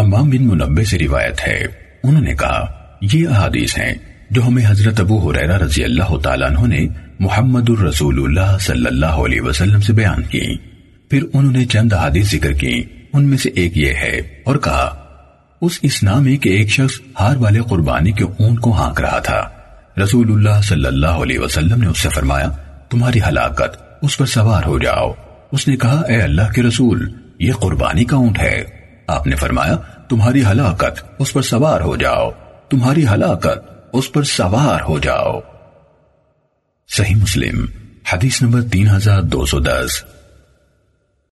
حمام بن منبع سے روایت ہے۔ انہوں نے کہا، یہ احادیث ہیں جو ہمیں حضرت ابو حریرہ رضی اللہ تعالیٰ عنہ نے محمد الرسول اللہ صلی اللہ علیہ وسلم سے بیان کی۔ پھر انہوں نے چند حادث ذکر کی۔ ان میں سے ایک یہ ہے اور کہا، اس اسنا میں کہ ایک شخص ہار والے قربانی کے اون کو ہانک رہا تھا۔ رسول اللہ صلی اللہ علیہ وسلم نے اس سے فرمایا، تمہاری ہلاکت، اس پر سوار ہو جاؤ۔ اس نے کہا، اے اللہ کے رسول، یہ قربانی کا اونٹ ہے۔ آپ نے فرمایا، تمہاری ہلاکت اس پر سوار ہو جاؤ۔ تمہاری ہلاکت اس پر سوار ہو جاؤ۔ صحیح مسلم، حدیث نمبر تین ہزار دو سو دس۔